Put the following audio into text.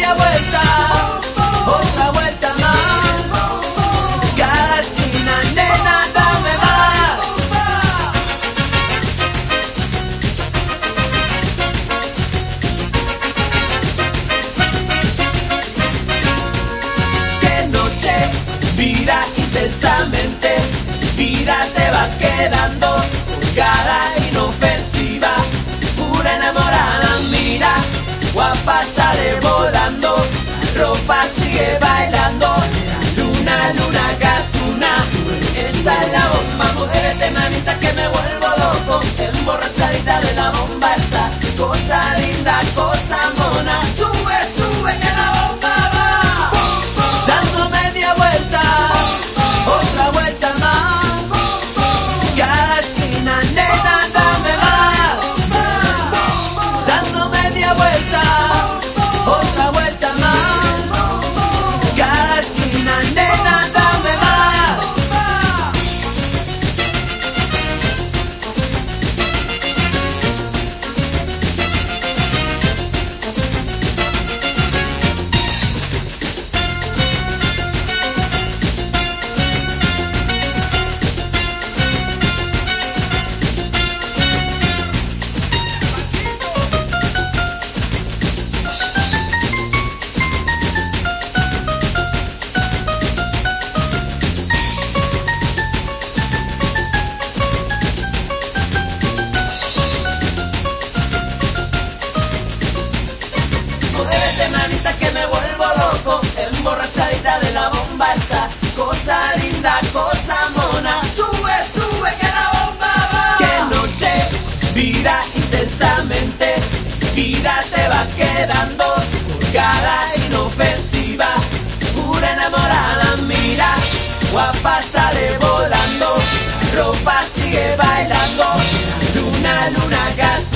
vuelta, otra vuelta más. Cada esquina, nena, dame más. Qué noche, mira intensamente, mira te vas quedando, cara inofensiva, pura enamorada, mira guapa sale volando ropa sigue bailando, luna, luna, gatuna, esa es la bomba, muévete manita que me vuelvo loco, emborrachadita de la bomba está, cosa linda, cosa mona, Que me vuelvo loco. Emborrachadita de la bomba está Cosa linda, cosa mona. Sube, sube que la bomba va. Que noche, vida intensamente. Vida te vas quedando Cara inofensiva. Pura enamorada, mira Guapa sale volando. Ropa sigue bailando. Luna, luna, gatuna